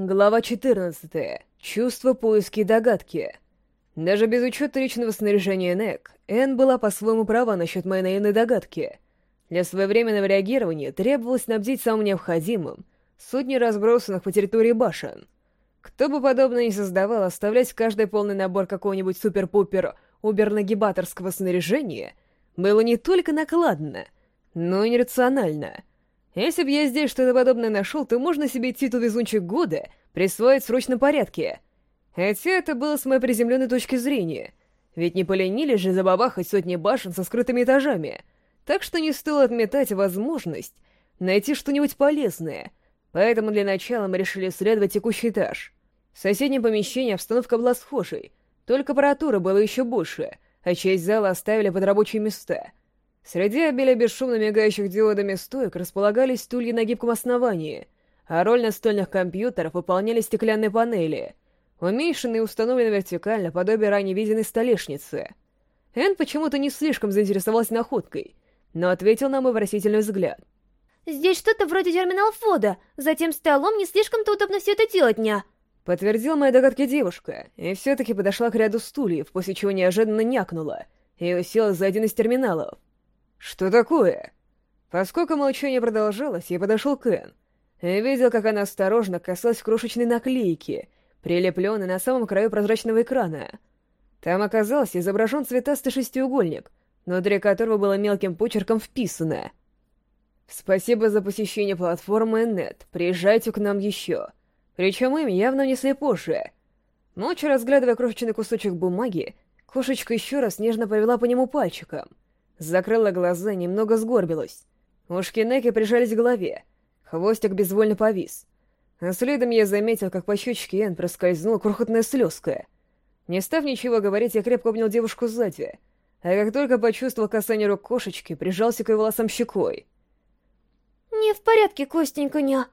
Глава 14. Чувство, поиски и догадки. Даже без учета личного снаряжения НЭК, Энн была по-своему права насчет моей наивной догадки. Для своевременного реагирования требовалось снабдить самым необходимым сотни разбросанных по территории башен. Кто бы подобное ни создавал, оставлять каждый полный набор какого-нибудь супер-пупер убер-нагибаторского снаряжения было не только накладно, но и нерационально — если бы я здесь что-то подобное нашел, то можно себе титул «Везунчик года» присвоить в срочном порядке. Хотя это было с моей приземленной точки зрения. Ведь не поленились же забабахать сотни башен со скрытыми этажами. Так что не стоило отметать возможность найти что-нибудь полезное. Поэтому для начала мы решили исследовать текущий этаж. В соседнем помещении обстановка была схожей, только аппаратура была еще больше, а часть зала оставили под рабочие места — Среди обилия бесшумно мигающих диодами стоек располагались стулья на гибком основании, а роль настольных компьютеров выполняли стеклянные панели, уменьшенные и установленные вертикально, подобие ранее виденной столешницы. Энн почему-то не слишком заинтересовалась находкой, но ответил нам вопросительный взгляд. «Здесь что-то вроде терминал входа, за тем столом не слишком-то удобно все это делать, ня!» Подтвердила мои догадки девушка, и все-таки подошла к ряду стульев, после чего неожиданно някнула, и уселась за один из терминалов. «Что такое?» Поскольку молчание продолжалось, я подошел к Энн и видел, как она осторожно касалась крошечной наклейки, прилепленной на самом краю прозрачного экрана. Там оказался изображен цветастый шестиугольник, внутри которого было мелким почерком вписано «Спасибо за посещение платформы Нет, приезжайте к нам еще». Причем им явно внесли позже. Молча разглядывая крошечный кусочек бумаги, кошечка еще раз нежно повела по нему пальчиком — Закрыла глаза, немного сгорбилась. Ушки Неки прижались к голове. Хвостик безвольно повис. А следом я заметил, как по щечке Энн проскользнула крохотная слезка. Не став ничего говорить, я крепко обнял девушку сзади. А как только почувствовал касание рук кошечки, прижался к ее волосам щекой. «Не в порядке, Костенька, ня!»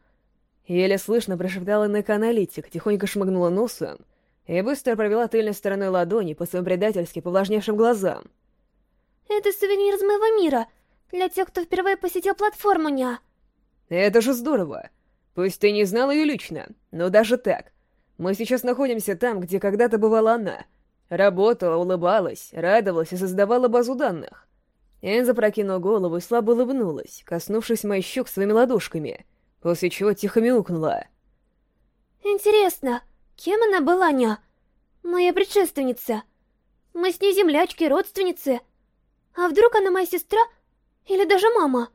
Еле слышно прошептала Нека-аналитик, тихонько шмыгнула носом и быстро провела тыльной стороной ладони по своим предательски повлажневшим глазам. Это сувенир из моего мира, для тех, кто впервые посетил платформу, ня. Это же здорово. Пусть ты не знал ее лично, но даже так. Мы сейчас находимся там, где когда-то бывала она. Работала, улыбалась, радовалась и создавала базу данных. Энн запрокинула голову и слабо улыбнулась, коснувшись моих щек своими ладошками, после чего тихо мяукнула. «Интересно, кем она была, ня? Моя предшественница. Мы с ней землячки, родственницы». А вдруг она моя сестра? Или даже мама?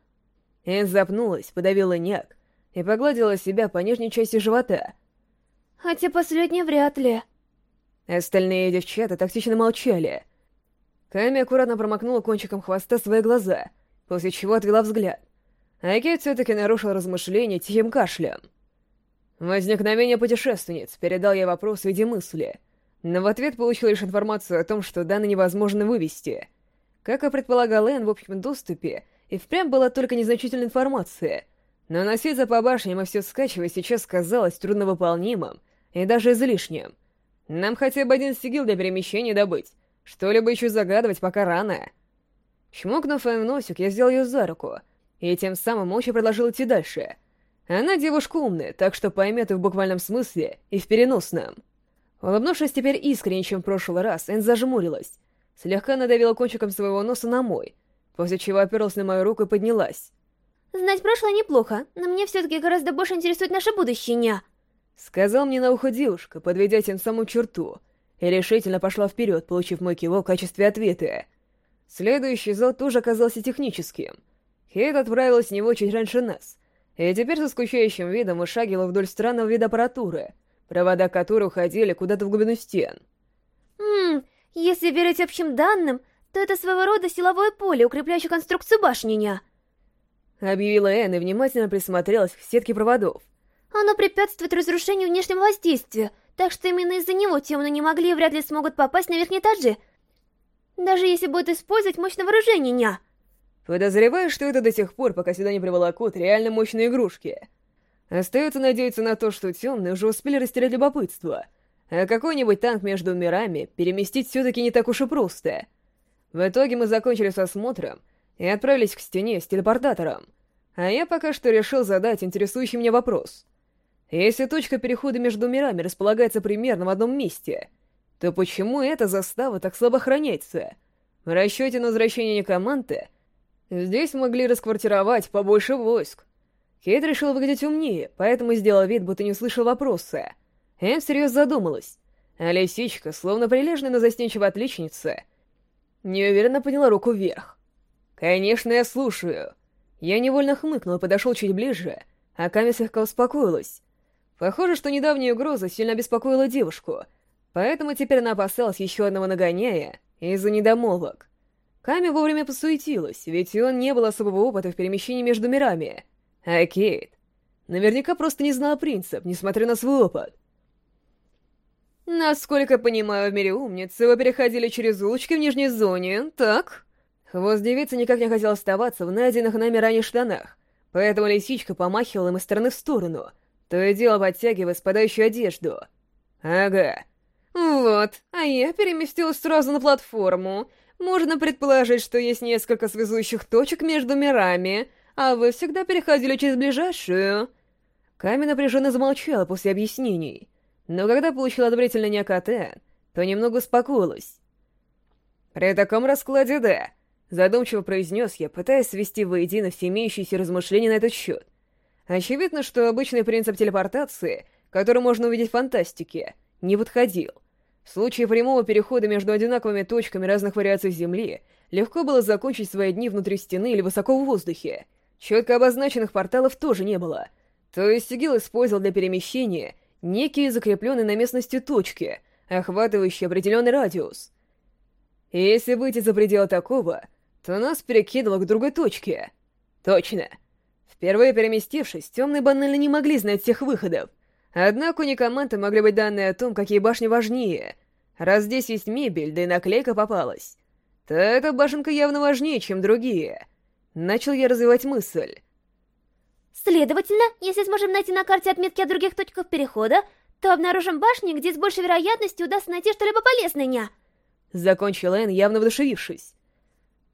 Энн запнулась, подавила няк и погладила себя по нижней части живота. Хотя последнее вряд ли. Остальные девчата тактично молчали. Ками аккуратно промокнула кончиком хвоста свои глаза, после чего отвела взгляд. Аки все-таки нарушил размышления тихим кашлем. Возникновение путешественниц передал я вопрос в виде мысли, но в ответ получил лишь информацию о том, что данные невозможно вывести — как и предполагал Энн в общем доступе, и впрямь была только незначительная информация. Но носиться по башням и все скачивать сейчас казалось трудновыполнимым и даже излишним. Нам хотя бы один сигил для перемещения добыть. Что-либо еще загадывать пока рано. Чмокнув Энн в носик, я взял ее за руку, и тем самым молча предложил идти дальше. Она девушка умная, так что поймет и в буквальном смысле, и в переносном. Улыбнувшись теперь искренне, чем в прошлый раз, Энн зажмурилась, слегка надавила кончиком своего носа на мой, после чего оперлась на мою руку и поднялась. «Знать прошлое неплохо, но мне все-таки гораздо больше интересует наше будущее, ня!» Сказал мне на ухо девушка, подведя тем самую черту, и решительно пошла вперед, получив мой кивок в качестве ответа. Следующий зал тоже оказался техническим. Хейт отправилась в него чуть раньше нас, и теперь со скучающим видом вышагивала вдоль странного вида аппаратуры, провода которой уходили куда-то в глубину стен. «Ммм, если верить общим данным, то это своего рода силовое поле, укрепляющее конструкцию башни, ня. Объявила Энн и внимательно присмотрелась к сетке проводов. Оно препятствует разрушению внешнего воздействия, так что именно из-за него темные не могли и вряд ли смогут попасть на верхние этажи. Даже если будут использовать мощное вооружение, ня. Подозреваю, что это до тех пор, пока сюда не приволокут реально мощные игрушки. Остается надеяться на то, что темные уже успели растерять любопытство — а какой-нибудь танк между мирами переместить все-таки не так уж и просто. В итоге мы закончили с осмотром и отправились к стене с телепортатором. А я пока что решил задать интересующий меня вопрос. Если точка перехода между мирами располагается примерно в одном месте, то почему эта застава так слабо охраняется? В расчете на возвращение некоманты здесь могли расквартировать побольше войск. Кейт решил выглядеть умнее, поэтому сделал вид, будто не услышал вопроса. Эм всерьез задумалась, а лисичка, словно прилежная, но застенчивая отличница, неуверенно подняла руку вверх. «Конечно, я слушаю». Я невольно хмыкнул и подошел чуть ближе, а Ками слегка успокоилась. Похоже, что недавняя угроза сильно беспокоила девушку, поэтому теперь она опасалась еще одного нагоняя из-за недомолвок. Ками вовремя посуетилась, ведь он не был особого опыта в перемещении между мирами. А Кейт наверняка просто не знала принцип, несмотря на свой опыт. Насколько понимаю, в мире умницы вы переходили через улочки в нижней зоне, так? Хвост девицы никак не хотел оставаться в найденных нами ранее штанах, поэтому лисичка помахивала им из стороны в сторону, то и дело подтягивая спадающую одежду. Ага. Вот, а я переместилась сразу на платформу. Можно предположить, что есть несколько связующих точек между мирами, а вы всегда переходили через ближайшую. Ками напряженно замолчала после объяснений, но когда получила одобрительный неокоте, то немного успокоилась. При таком раскладе да, Задумчиво произнес я, пытаясь свести воедино все имеющиеся размышления на этот счет. Очевидно, что обычный принцип телепортации, который можно увидеть в фантастике, не подходил. В случае прямого перехода между одинаковыми точками разных вариаций Земли, легко было закончить свои дни внутри стены или высоко в воздухе. Четко обозначенных порталов тоже не было. То есть Сигил использовал для перемещения некие закрепленные на местности точки, охватывающие определенный радиус. И если выйти за пределы такого, то нас перекидывало к другой точке. Точно. Впервые переместившись, темные банально не могли знать всех выходов. Однако у некоманды могли быть данные о том, какие башни важнее. Раз здесь есть мебель, да и наклейка попалась, то эта башенка явно важнее, чем другие. Начал я развивать мысль. Следовательно, если сможем найти на карте отметки о других точках перехода, то обнаружим башни, где с большей вероятностью удастся найти что-либо полезное, ня. Закончил Энн, явно вдохновившись.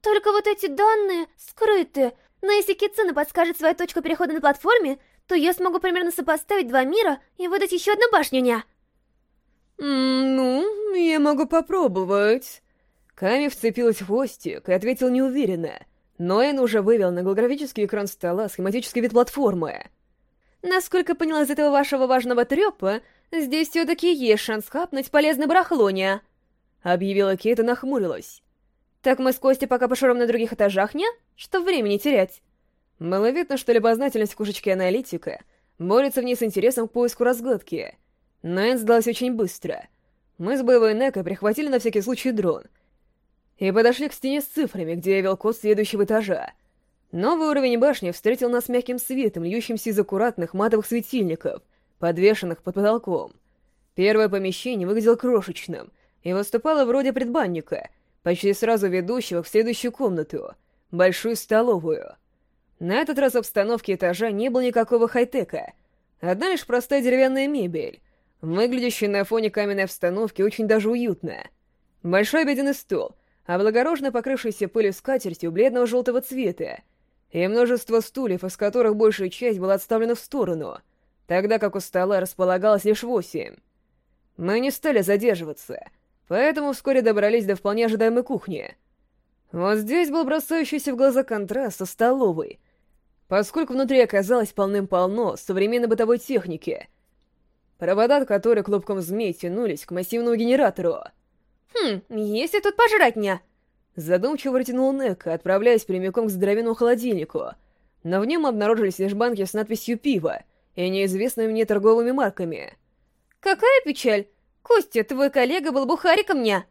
Только вот эти данные скрыты. Но если Китсуна подскажет свою точку перехода на платформе, то я смогу примерно сопоставить два мира и выдать еще одну башню, ня. «Ну, я могу попробовать». Ками вцепилась в хвостик и ответил неуверенно. Но Эн уже вывел на голографический экран стола схематический вид платформы. «Насколько поняла из этого вашего важного трёпа, здесь все-таки есть шанс хапнуть полезное барахлония», — объявила Кейт и нахмурилась. Так мы с Костей пока пошурим на других этажах, не? Чтоб времени терять. Было видно, что любознательность кушечки аналитика борется в ней с интересом к поиску разгадки. Но Энн сдалась очень быстро. Мы с боевой Некой прихватили на всякий случай дрон и подошли к стене с цифрами, где я вел код следующего этажа. Новый уровень башни встретил нас мягким светом, льющимся из аккуратных матовых светильников, подвешенных под потолком. Первое помещение выглядело крошечным и выступало вроде предбанника, почти сразу ведущего в следующую комнату, большую столовую. На этот раз в обстановке этажа не было никакого хай-тека, одна лишь простая деревянная мебель, выглядящая на фоне каменной обстановки очень даже уютно. Большой обеденный стол, облагороженно покрывшийся пылью скатертью бледного желтого цвета, и множество стульев, из которых большая часть была отставлена в сторону, тогда как у стола располагалось лишь восемь. Мы не стали задерживаться — поэтому вскоре добрались до вполне ожидаемой кухни. Вот здесь был бросающийся в глаза контраст со столовой, поскольку внутри оказалось полным-полно современной бытовой техники, провода от которой клубком змей тянулись к массивному генератору. «Хм, если тут пожрать не...» Задумчиво протянул Нека, отправляясь прямиком к здоровенному холодильнику, но в нем обнаружились лишь банки с надписью «Пиво» и неизвестными мне торговыми марками. «Какая печаль! «Костя, твой коллега был бухариком, ня!»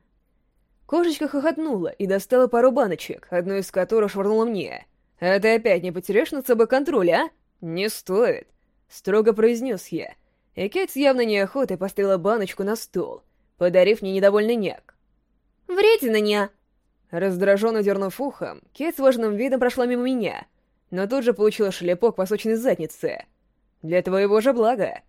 Кошечка хохотнула и достала пару баночек, одну из которых швырнула мне. «А ты опять не потеряешь над собой контроль, а?» «Не стоит», — строго произнес я. И Кейт с явной неохотой поставила баночку на стол, подарив мне недовольный няк. «Вредина, ня!» Раздраженно дернув ухом, Кейт с важным видом прошла мимо меня, но тут же получила шлепок по сочной заднице. «Для твоего же блага!»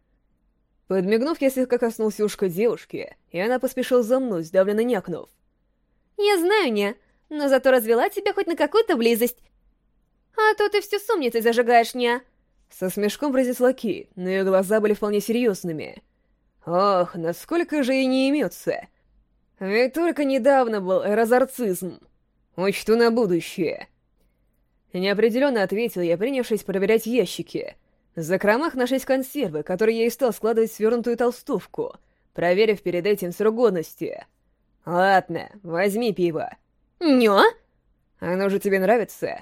Подмигнув, я слегка коснулся ушка девушки, и она поспешила за мной, сдавленно някнув. «Я знаю, не, но зато развела тебя хоть на какую-то близость. А то ты все с умницей зажигаешь, не. Со смешком произнесла Кейт, но ее глаза были вполне серьезными. Ох, насколько же ей не имется. Ведь только недавно был разорцизм. Учту на будущее. Неопределенно ответил я, принявшись проверять ящики. В закромах нашлись консервы, которые я и стал складывать в свернутую толстовку, проверив перед этим срок годности. «Ладно, возьми пиво». «Нё?» «Оно же тебе нравится?»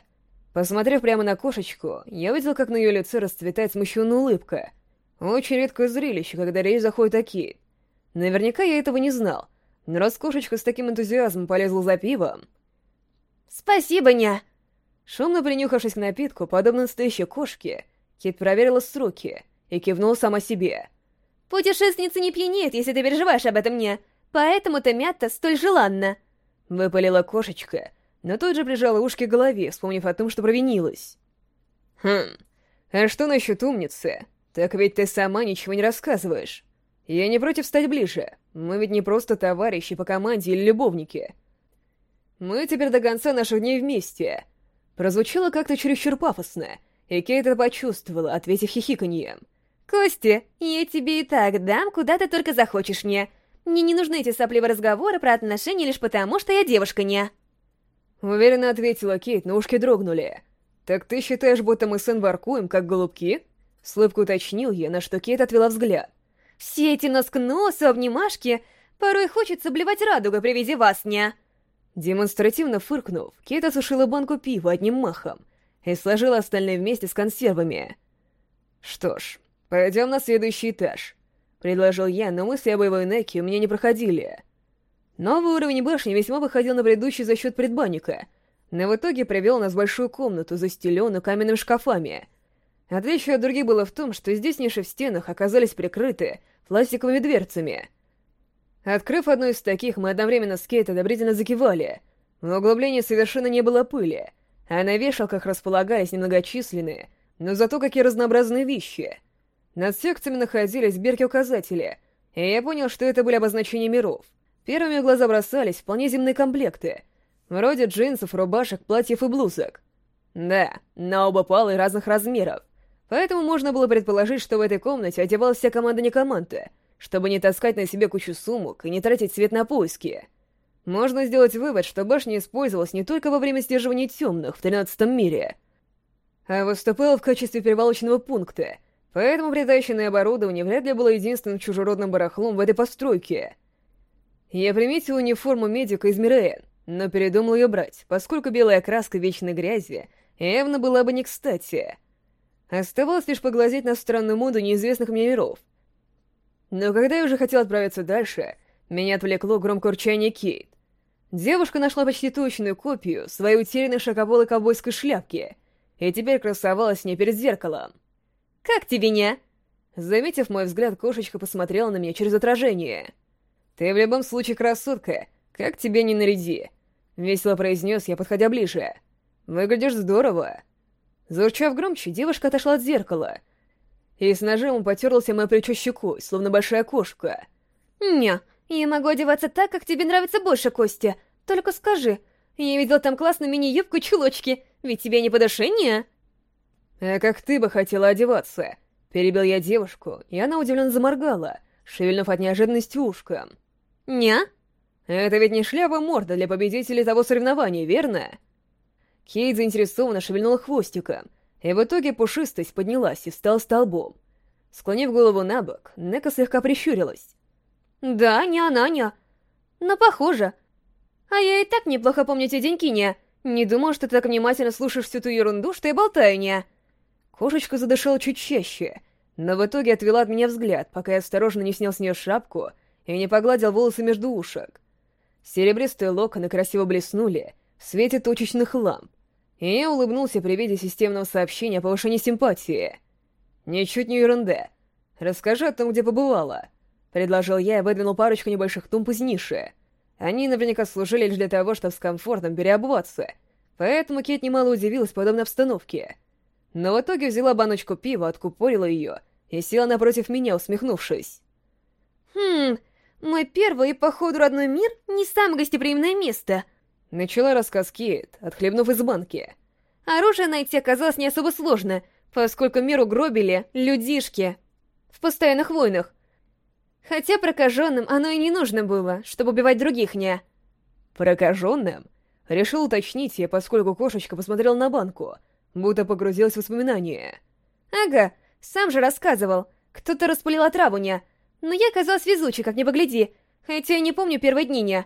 Посмотрев прямо на кошечку, я увидел, как на ее лице расцветает смущенная улыбка. Очень редкое зрелище, когда речь заходит о Кейт. Наверняка я этого не знал, но раз кошечка с таким энтузиазмом полезла за пивом... «Спасибо, ня!» Шумно принюхавшись к напитку, подобно настоящей кошке, Кит проверила сроки и кивнула сама себе. «Путешественница не пьянеет, если ты переживаешь об этом, не. Поэтому-то мята столь желанна». Выпалила кошечка, но тут же прижала ушки к голове, вспомнив о том, что провинилась. «Хм, а что насчет умницы? Так ведь ты сама ничего не рассказываешь. Я не против стать ближе. Мы ведь не просто товарищи по команде или любовники. Мы теперь до конца наших дней вместе». Прозвучало как-то чересчур пафосно, и Кейт это почувствовала, ответив хихиканьем. «Костя, я тебе и так дам, куда ты только захочешь, не. Мне не нужны эти сопливые разговоры про отношения лишь потому, что я девушка, не». Уверенно ответила Кейт, но ушки дрогнули. «Так ты считаешь, будто мы с Эн воркуем, как голубки?» С уточнил я, на что Кейт отвела взгляд. «Все эти нос к носу, обнимашки, порой хочется блевать радугой при виде вас, не?» Демонстративно фыркнув, Кейт осушила банку пива одним махом и сложила остальные вместе с консервами. «Что ж, пойдем на следующий этаж», — предложил я, но мысли о боевой Неке у меня не проходили. Новый уровень башни весьма выходил на предыдущий за счет предбанника, но в итоге привел нас в большую комнату, застеленную каменными шкафами. Отличие от других было в том, что здесь ниши в стенах оказались прикрыты пластиковыми дверцами. Открыв одну из таких, мы одновременно с Кейт одобрительно закивали. В углублении совершенно не было пыли, а на вешалках располагались немногочисленные, но зато какие разнообразные вещи. Над секциями находились бирки-указатели, и я понял, что это были обозначения миров. Первыми в глаза бросались вполне земные комплекты, вроде джинсов, рубашек, платьев и блузок. Да, на оба палы разных размеров, поэтому можно было предположить, что в этой комнате одевалась вся команда не команда, чтобы не таскать на себе кучу сумок и не тратить свет на поиски. Можно сделать вывод, что башня использовалась не только во время сдерживания темных в 13 мире, а выступала в качестве перевалочного пункта, поэтому притащенное оборудование вряд ли было единственным чужеродным барахлом в этой постройке — я приметил униформу медика из Мираэн, но передумал ее брать, поскольку белая краска вечной грязи явно была бы не кстати. Оставалось лишь поглазеть на странную моду неизвестных мне миров. Но когда я уже хотел отправиться дальше, меня отвлекло громкое урчание Кейт. Девушка нашла почти точную копию своей утерянной шокополой ковбойской шляпки и теперь красовалась с ней перед зеркалом. «Как тебе, не?» Заметив мой взгляд, кошечка посмотрела на меня через отражение — «Ты в любом случае красотка, как тебе не наряди!» Весело произнес я, подходя ближе. «Выглядишь здорово!» Заурчав громче, девушка отошла от зеркала и с ножом потерлась мое плечо щекой, словно большая кошка. «Не, я могу одеваться так, как тебе нравится больше, Костя. Только скажи, я видел там классную мини-юбку и чулочки, ведь тебе не подошение?» «А как ты бы хотела одеваться?» Перебил я девушку, и она удивленно заморгала, шевельнув от неожиданности ушком. «Ня?» «Это ведь не шляпа морда для победителей того соревнования, верно?» Кейт заинтересованно шевельнула хвостиком, и в итоге пушистость поднялась и стала столбом. Склонив голову на бок, Нека слегка прищурилась. «Да, не она, не. Но похоже. А я и так неплохо помню те деньки, не. Не думал, что ты так внимательно слушаешь всю ту ерунду, что я болтаю, не». Кошечка задышала чуть чаще, но в итоге отвела от меня взгляд, пока я осторожно не снял с нее шапку — и не погладил волосы между ушек. Серебристые локоны красиво блеснули в свете точечных ламп, и я улыбнулся при виде системного сообщения о повышении симпатии. «Ничуть не ерунда. Расскажи о том, где побывала», — предложил я и выдвинул парочку небольших тумб из ниши. Они наверняка служили лишь для того, чтобы с комфортом переобуваться, поэтому Кейт немало удивилась подобной обстановке. Но в итоге взяла баночку пива, откупорила ее и села напротив меня, усмехнувшись. «Хм, мой первый и, походу, родной мир не самое гостеприимное место. Начала рассказ Кейт, отхлебнув из банки. Оружие найти оказалось не особо сложно. поскольку мир угробили людишки в постоянных войнах. Хотя прокаженным оно и не нужно было, чтобы убивать других, не. Прокаженным? Решил уточнить я, поскольку кошечка посмотрел на банку, будто погрузилась в воспоминания. Ага, сам же рассказывал. Кто-то распылил отраву, не. Но я оказалась везучей, как ни погляди, хотя я не помню первые дни, не.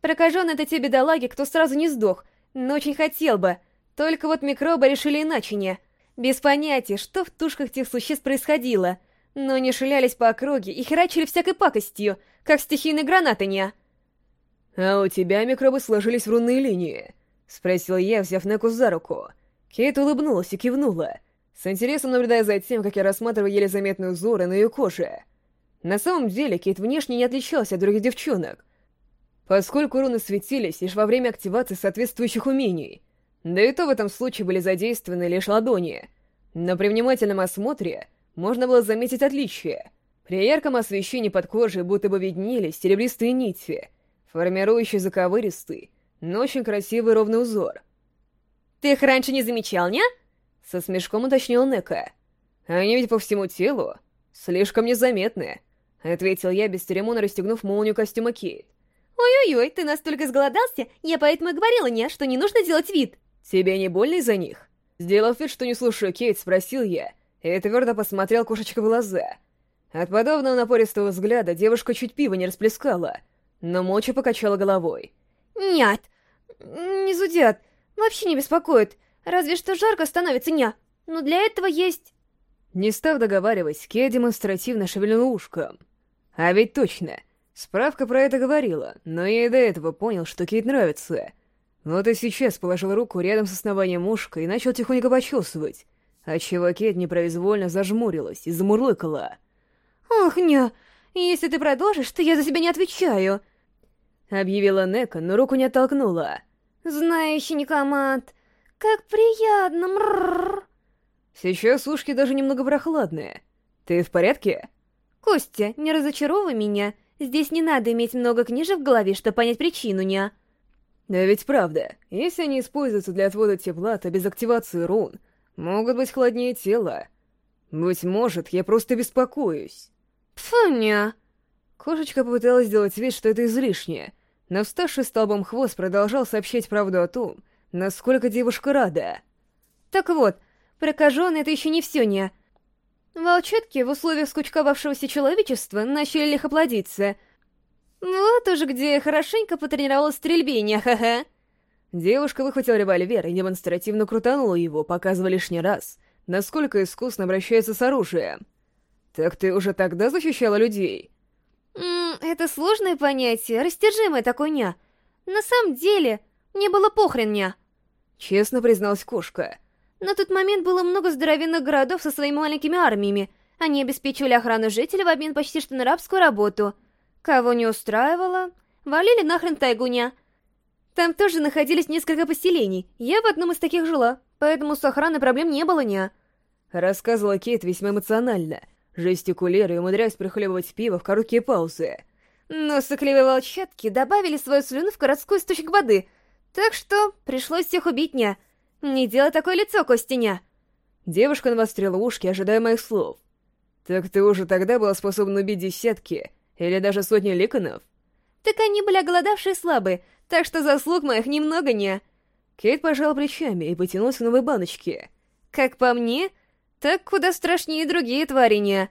Прокаженные — это те бедолаги, кто сразу не сдох, но очень хотел бы. Только вот микробы решили иначе, не. Без понятия, что в тушках тех существ происходило, но они шилялись по округе и херачили всякой пакостью, как стихийные гранаты, не. «А у тебя микробы сложились в рунные линии?» — спросил я, взяв Неку за руку. Кейт улыбнулась и кивнула, с интересом наблюдая за тем, как я рассматриваю еле заметные узоры на ее коже. На самом деле, Кейт внешне не отличался от других девчонок, поскольку руны светились лишь во время активации соответствующих умений. Да и то в этом случае были задействованы лишь ладони. Но при внимательном осмотре можно было заметить отличия. При ярком освещении под кожей будто бы виднелись серебристые нити — формирующий заковыристый, но очень красивый ровный узор. «Ты их раньше не замечал, не?» Со смешком уточнил Нека. «Они ведь по всему телу слишком незаметны», — ответил я, без церемонно расстегнув молнию костюма Кейт. «Ой-ой-ой, ты настолько сголодался, я поэтому и говорила, не, что не нужно делать вид». «Тебе не больно из-за них?» Сделав вид, что не слушаю Кейт, спросил я, и твердо посмотрел кошечка в глаза. От подобного напористого взгляда девушка чуть пива не расплескала — но молча покачала головой. «Нет, не зудят, вообще не беспокоит, разве что жарко становится, ня, но для этого есть...» Не став договаривать, Ке демонстративно шевельнул ушком. А ведь точно, справка про это говорила, но я и до этого понял, что Кейт нравится. Вот и сейчас положил руку рядом с основанием ушка и начал тихонько почесывать, отчего Кейт непроизвольно зажмурилась и замурлыкала. «Ох, ня, если ты продолжишь, то я за себя не отвечаю. — объявила Нека, но руку не оттолкнула. «Знающий Никомат, как приятно, мрррр!» «Сейчас ушки даже немного прохладные. Ты в порядке?» «Костя, не разочаровывай меня. Здесь не надо иметь много книжек в голове, чтобы понять причину, не?» «Да ведь правда, если они используются для отвода тепла, то без активации рун могут быть холоднее тела. Быть может, я просто беспокоюсь». «Фуня!» Кошечка попыталась сделать вид, что это излишнее, но вставший столбом хвост продолжал сообщать правду о том, насколько девушка рада. Так вот, прокаженный — это еще не все, не. Волчатки в условиях скучковавшегося человечества начали лихо плодиться. Вот уж где я хорошенько потренировалась не ха-ха. Девушка выхватила револьвер и демонстративно крутанула его, показывая лишний раз, насколько искусно обращается с оружием. «Так ты уже тогда защищала людей?» Ммм, это сложное понятие, растяжимое такое ня. На самом деле, мне было похрен ня. Честно призналась кошка. На тот момент было много здоровенных городов со своими маленькими армиями. Они обеспечивали охрану жителей в обмен почти что на рабскую работу. Кого не устраивало, валили нахрен тайгуня. Там тоже находились несколько поселений. Я в одном из таких жила, поэтому с охраной проблем не было, ня. Рассказывала Кейт весьма эмоционально, жестикулируя и умудряясь прихлебывать пиво в короткие паузы. Но сыкливые волчатки добавили свою слюну в городской источник воды, так что пришлось всех убить, ня. Не делай такое лицо, Костяня. Девушка навострила ушки, ожидая моих слов. «Так ты уже тогда была способна убить десятки или даже сотни ликонов?» «Так они были оголодавшие и слабые, так что заслуг моих немного не...» Кейт пожал плечами и потянулась к новой баночке. «Как по мне, так куда страшнее другие творения.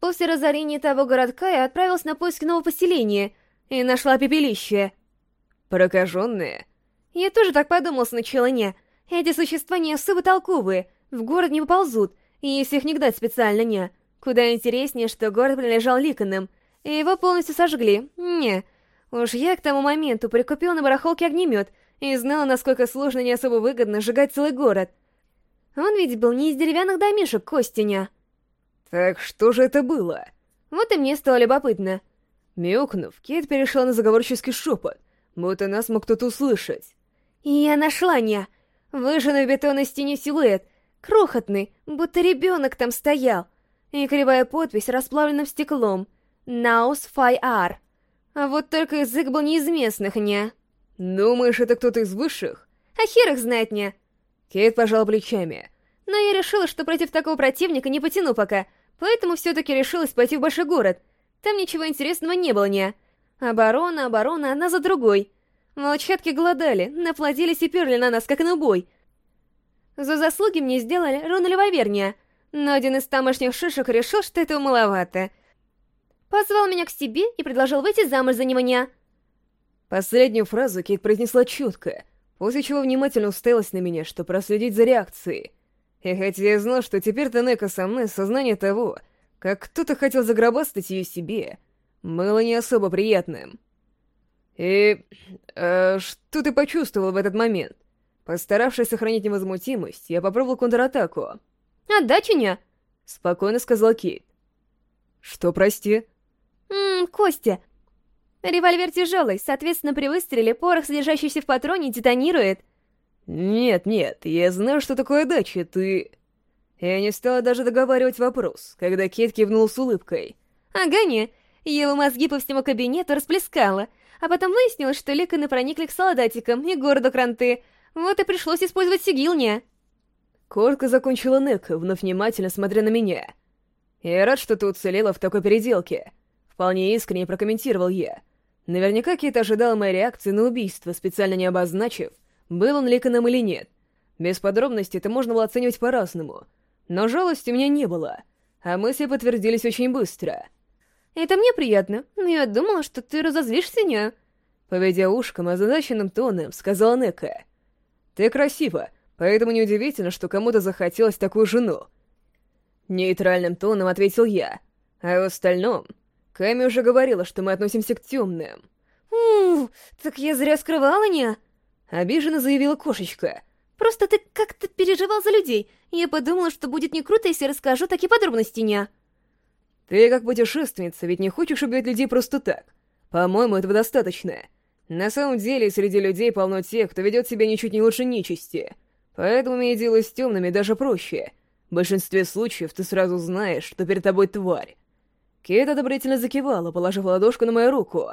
После разорения того городка я отправилась на поиски нового поселения и нашла пепелище. Прокаженные? Я тоже так подумал сначала, не. Эти существа не особо толковые, в город не поползут, и если их не гнать специально, не. Куда интереснее, что город принадлежал Ликонам, и его полностью сожгли. Не. Уж я к тому моменту прикупил на барахолке огнемет и знала, насколько сложно и не особо выгодно сжигать целый город — он ведь был не из деревянных домишек, Костиня. Так что же это было? Вот и мне стало любопытно. Мяукнув, Кейт перешла на заговорческий шепот, будто нас мог кто-то услышать. И я нашла, ня. Выжженный в бетонной стене силуэт, крохотный, будто ребенок там стоял. И кривая подпись расплавленным стеклом. Наус Фай Ар. А вот только язык был не из местных, ня. Думаешь, это кто-то из высших? А хер их знает, ня. Кейт пожал плечами. Но я решила, что против такого противника не потяну пока, поэтому все-таки решилась пойти в большой город. Там ничего интересного не было, не. Оборона, оборона, одна за другой. Молчатки голодали, наплодились и перли на нас, как на бой. За заслуги мне сделали руну Левоверния, но один из тамошних шишек решил, что этого маловато. Позвал меня к себе и предложил выйти замуж за него. Последнюю фразу Кейт произнесла четко, после чего внимательно уставилась на меня, чтобы проследить за реакцией. И хотя я знал, что теперь Танека со мной, сознание того, как кто-то хотел загробастать ее себе, было не особо приятным. И... Э, что ты почувствовал в этот момент? Постаравшись сохранить невозмутимость, я попробовал контратаку. «Отдачу не?» — спокойно сказал Кейт. «Что, прости?» «Ммм, Костя, Револьвер тяжелый, соответственно, при выстреле порох, содержащийся в патроне, детонирует. Нет, нет, я знаю, что такое дача, ты... Я не стала даже договаривать вопрос, когда Кит кивнул с улыбкой. Ага, не. Его мозги по всему кабинету расплескало, а потом выяснилось, что леканы проникли к солдатикам и городу Кранты. Вот и пришлось использовать сигилня. Коротко закончила Нека, вновь внимательно смотря на меня. «Я рад, что ты уцелела в такой переделке», — вполне искренне прокомментировал я. Наверняка Кит ожидал моей реакции на убийство, специально не обозначив, был он ликаном или нет. Без подробностей это можно было оценивать по-разному. Но жалости у меня не было, а мысли подтвердились очень быстро. «Это мне приятно, но я думала, что ты разозлишься, не?» Поведя ушком озадаченным тоном, сказала Нека. «Ты красива, поэтому неудивительно, что кому-то захотелось такую жену». Нейтральным тоном ответил я, а в остальном Ками уже говорила, что мы относимся к темным. «Уф, так я зря скрывала, не?» Обиженно заявила кошечка. «Просто ты как-то переживал за людей. Я подумала, что будет не круто, если расскажу такие подробности, не?» «Ты как путешественница, ведь не хочешь убивать людей просто так. По-моему, этого достаточно. На самом деле, среди людей полно тех, кто ведет себя ничуть не лучше нечисти. Поэтому иметь дело с темными даже проще. В большинстве случаев ты сразу знаешь, что перед тобой тварь. Кейт одобрительно закивала, положив ладошку на мою руку.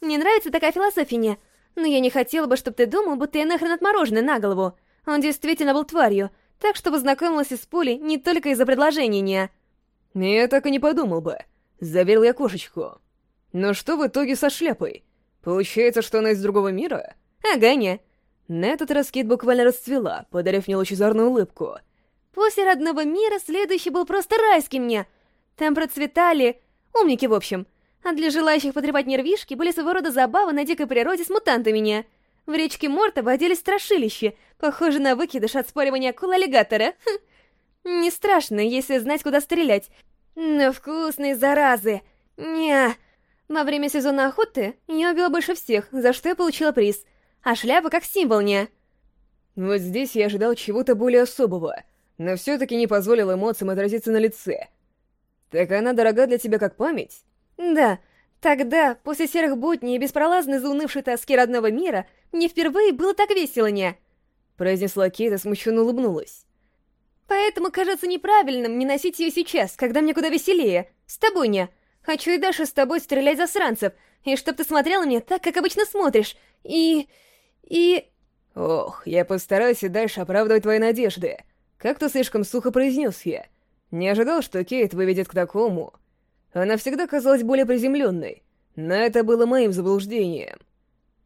«Мне нравится такая философия? Но я не хотела бы, чтобы ты думал, будто я нахрен отмороженный на голову. Он действительно был тварью, так что познакомилась с Пулей не только из-за предложения, не...» «Я так и не подумал бы», — заверил я кошечку. «Но что в итоге со шляпой? Получается, что она из другого мира?» «Ага, не». На этот раз Кейт буквально расцвела, подарив мне лучезарную улыбку. «После родного мира следующий был просто райским мне. Там процветали Умники, в общем. А для желающих потрепать нервишки были своего рода забавы на дикой природе с мутантами не. В речке Морта водились страшилища, похожие на выкидыш от спаривания акул-аллигатора. Хм. Не страшно, если знать, куда стрелять. Но вкусные заразы. Не. Во время сезона охоты я убила больше всех, за что я получила приз. А шляпа как символ не. Вот здесь я ожидал чего-то более особого, но все-таки не позволил эмоциям отразиться на лице. Так она дорога для тебя как память? Да. Тогда, после серых будней и беспролазной заунывшей тоски родного мира, мне впервые было так весело, не? Произнесла Кейта, смущенно улыбнулась. Поэтому кажется неправильным не носить ее сейчас, когда мне куда веселее. С тобой не. Хочу и дальше с тобой стрелять за сранцев, и чтоб ты смотрел на меня так, как обычно смотришь. И... и... Ох, я постараюсь и дальше оправдывать твои надежды. Как-то слишком сухо произнес я. Не ожидал, что Кейт выведет к такому. Она всегда казалась более приземленной, но это было моим заблуждением.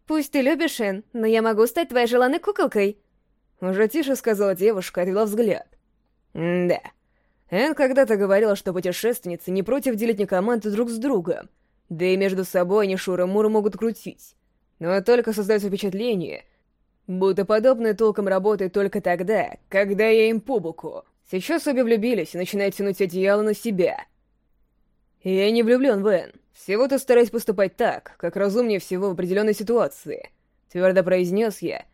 «Пусть ты любишь Энн, но я могу стать твоей желанной куколкой». Уже тише сказала девушка, отвела взгляд. Да. Энн когда-то говорила, что путешественницы не против делить не команды друг с другом, да и между собой они шура-мура могут крутить. Но только создается впечатление, будто подобное толком работает только тогда, когда я им по. Сейчас обе влюбились и начинают тянуть одеяло на себя. Я не влюблен в Энн. Всего-то стараюсь поступать так, как разумнее всего в определенной ситуации. Твердо произнес я.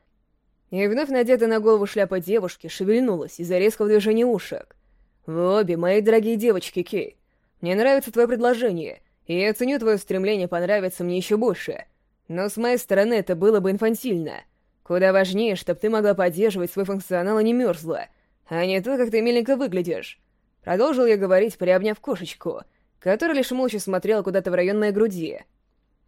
И вновь надетая на голову шляпа девушки шевельнулась из-за резкого движения ушек. Вы обе, мои дорогие девочки, Кей. Мне нравится твое предложение, и я ценю твое стремление понравиться мне еще больше. Но с моей стороны это было бы инфантильно. Куда важнее, чтобы ты могла поддерживать свой функционал и не мерзла — а не то, как ты миленько выглядишь. Продолжил я говорить, приобняв кошечку, которая лишь молча смотрела куда-то в район моей груди.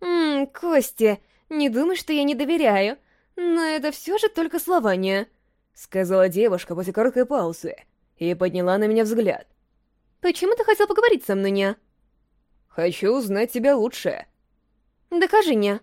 «Ммм, Костя, не думай, что я не доверяю, но это все же только слова не...» Сказала девушка после короткой паузы. и подняла на меня взгляд. «Почему ты хотел поговорить со мной, не?» «Хочу узнать тебя лучше». «Докажи, не».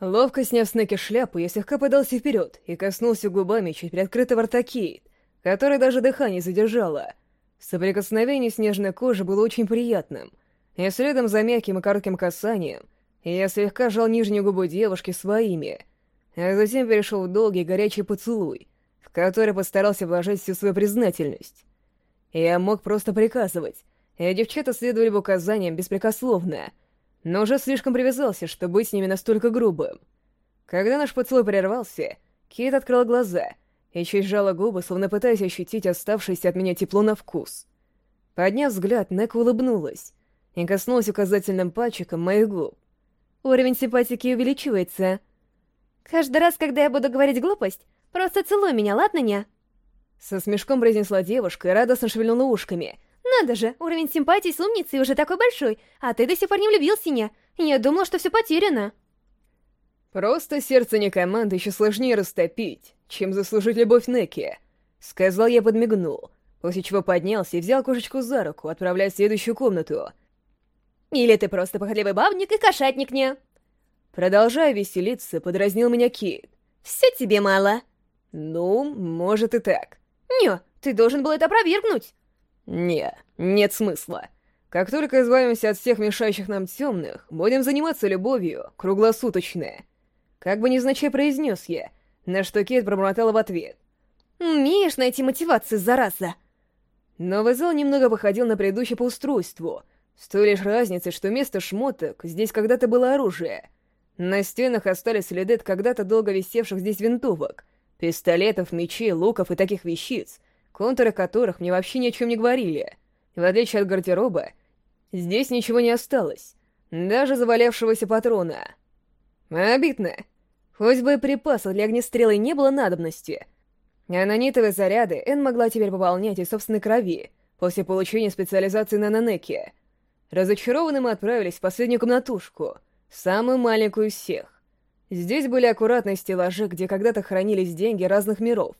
Ловко сняв с Неки шляпу, я слегка подался вперед и коснулся губами чуть приоткрытого рта Кейт, которая даже дыхание задержала. Соприкосновение снежной кожи было очень приятным, и следом за мягким и коротким касанием я слегка жал нижнюю губу девушки своими, а затем перешел в долгий горячий поцелуй, в который постарался вложить всю свою признательность. Я мог просто приказывать, и девчата следовали бы указаниям беспрекословно, но уже слишком привязался, чтобы быть с ними настолько грубым. Когда наш поцелуй прервался, Кейт открыла глаза и чуть сжала губы, словно пытаясь ощутить оставшееся от меня тепло на вкус. Подняв взгляд, Нек улыбнулась и коснулась указательным пальчиком моих губ. Уровень симпатики увеличивается. Каждый раз, когда я буду говорить глупость, просто целуй меня, ладно, не? Со смешком произнесла девушка и радостно шевельнула ушками. Надо же, уровень симпатии с умницей уже такой большой, а ты до сих пор не влюбился, не? Я думала, что все потеряно. Просто сердце не команды еще сложнее растопить, чем заслужить любовь Неки. Сказал я, подмигнул, после чего поднялся и взял кошечку за руку, отправляя в следующую комнату. Или ты просто похотливый бабник и кошатник, не? Продолжая веселиться, подразнил меня Кит. Все тебе мало. Ну, может и так. Не, ты должен был это опровергнуть. Не, нет смысла. Как только избавимся от всех мешающих нам темных, будем заниматься любовью, круглосуточно. Как бы незначай произнес я, на что Кейт пробормотала в ответ. Умеешь найти мотивацию, зараза. Новый зал немного походил на предыдущий по устройству, с той лишь разницей, что вместо шмоток здесь когда-то было оружие. На стенах остались следы от когда-то долго висевших здесь винтовок, пистолетов, мечей, луков и таких вещиц, контуры которых мне вообще ни о чем не говорили. В отличие от гардероба, здесь ничего не осталось, даже завалявшегося патрона. Обидно. Хоть бы и припасов для огнестрела не было надобности. А нанитовые заряды Эн могла теперь пополнять из собственной крови, после получения специализации на нанеке. Разочарованным мы отправились в последнюю комнатушку, самую маленькую из всех. Здесь были аккуратные стеллажи, где когда-то хранились деньги разных миров,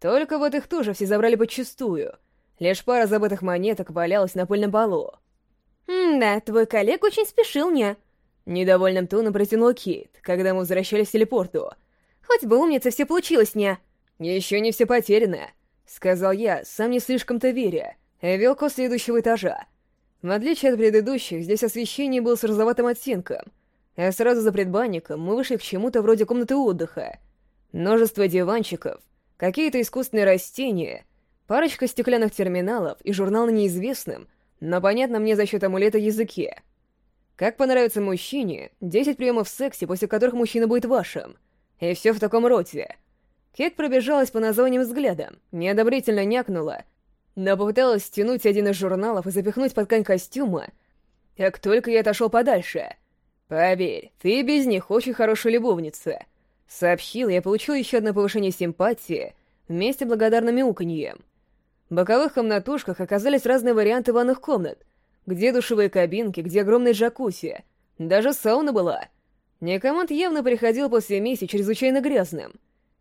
только вот их тоже все забрали подчистую. Лишь пара забытых монеток валялась на пыльном полу. «Да, твой коллега очень спешил, не?» Недовольным тоном протянул Кейт, когда мы возвращались к телепорту. «Хоть бы умница, все получилось, не?» «Еще не все потеряно», — сказал я, сам не слишком-то веря, и вел ко следующего этажа. В отличие от предыдущих, здесь освещение было с розоватым оттенком, а сразу за предбанником мы вышли к чему-то вроде комнаты отдыха. Множество диванчиков — какие-то искусственные растения, парочка стеклянных терминалов и журнал на неизвестном, но понятно мне за счет амулета языке. Как понравится мужчине, 10 приемов секси, после которых мужчина будет вашим. И все в таком роде. Кет пробежалась по названиям взглядом, неодобрительно някнула, но попыталась стянуть один из журналов и запихнуть под ткань костюма, как только я отошел подальше. Поверь, ты без них очень хорошая любовница. Сообщил, я получил еще одно повышение симпатии вместе благодарным мяуканьем. В боковых комнатушках оказались разные варианты ванных комнат, где душевые кабинки, где огромные джакузи. Даже сауна была. Некоманд явно приходил после миссии чрезвычайно грязным.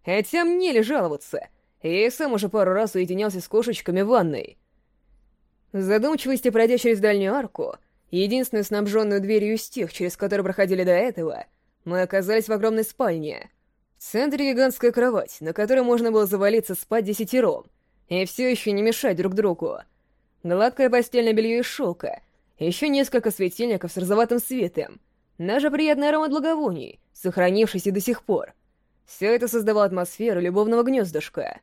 Хотя мне ли жаловаться? Я и сам уже пару раз уединялся с кошечками в ванной. В задумчивости, пройдя через дальнюю арку, единственную снабженную дверью из тех, через которые проходили до этого, мы оказались в огромной спальне. В центре гигантская кровать, на которой можно было завалиться спать десятером, и все еще не мешать друг другу. Гладкое постельное белье из шелка, еще несколько светильников с розоватым светом, даже приятный аромат благовоний, сохранившийся до сих пор. Все это создавало атмосферу любовного гнездышка.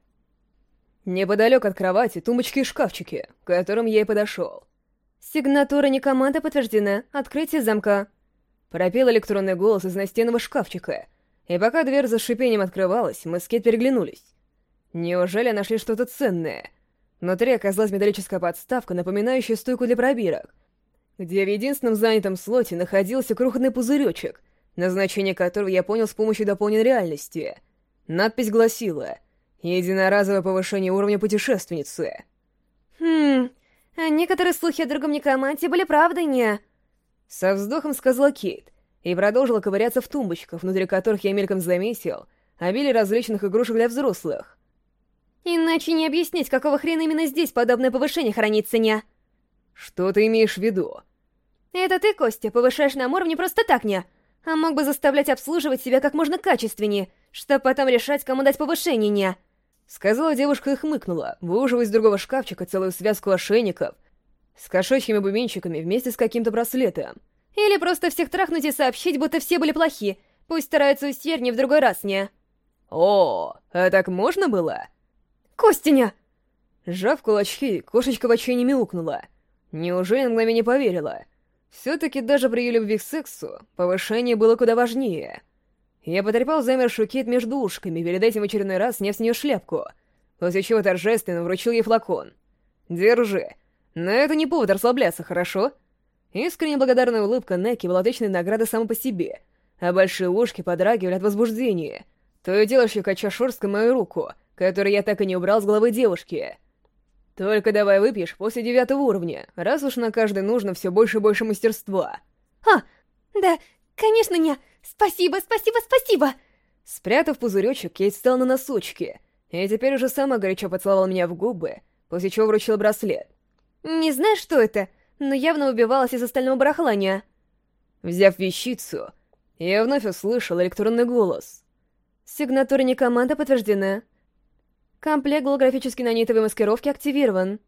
Неподалеку от кровати тумбочки и шкафчики, к которым я и подошел. «Сигнатура не команда подтверждена. Открытие замка», Пропел электронный голос из настенного шкафчика, и пока дверь за шипением открывалась, мы с Кет переглянулись. Неужели нашли что-то ценное? Внутри оказалась металлическая подставка, напоминающая стойку для пробирок, где в единственном занятом слоте находился крохотный пузыречек, назначение которого я понял с помощью дополненной реальности. Надпись гласила «Единоразовое повышение уровня путешественницы». «Хм, а некоторые слухи о другом некоманте были правдой, не...» Со вздохом сказала Кейт и продолжила ковыряться в тумбочках, внутри которых я мельком заметил обилие различных игрушек для взрослых. Иначе не объяснить, какого хрена именно здесь подобное повышение хранится, не? Что ты имеешь в виду? Это ты, Костя, повышаешь нам уровни просто так, не? А мог бы заставлять обслуживать себя как можно качественнее, чтобы потом решать, кому дать повышение, не? Сказала девушка и хмыкнула, выуживая из другого шкафчика целую связку ошейников с кошачьими бубенчиками вместе с каким-то браслетом. Или просто всех трахнуть и сообщить, будто все были плохи. Пусть стараются усерднее в другой раз, не? О, а так можно было? Костяня! Сжав кулачки, кошечка в отчаянии мяукнула. Неужели на мгновение поверила? Все-таки даже при ее любви к сексу повышение было куда важнее. Я потрепал замершую Кейт между ушками, перед этим в очередной раз сняв с нее шляпку, после чего торжественно вручил ей флакон. «Держи. Но это не повод расслабляться, хорошо?» Искренне благодарная улыбка Неки была отличной наградой сама по себе, а большие ушки подрагивали от возбуждения. То и дело щекоча шерсткой мою руку, которую я так и не убрал с головы девушки. Только давай выпьешь после девятого уровня, раз уж на каждый нужно все больше и больше мастерства. А, да, конечно, не. Спасибо, спасибо, спасибо. Спрятав пузыречек, Кейт встал на носочки, и теперь уже сама горячо поцеловала меня в губы, после чего вручил браслет. Не знаю, что это, но явно убивалась из остального барахлания. Взяв вещицу, я вновь услышал электронный голос. Сигнатура не команда подтверждена. Комплект голографической нанитовой маскировки активирован.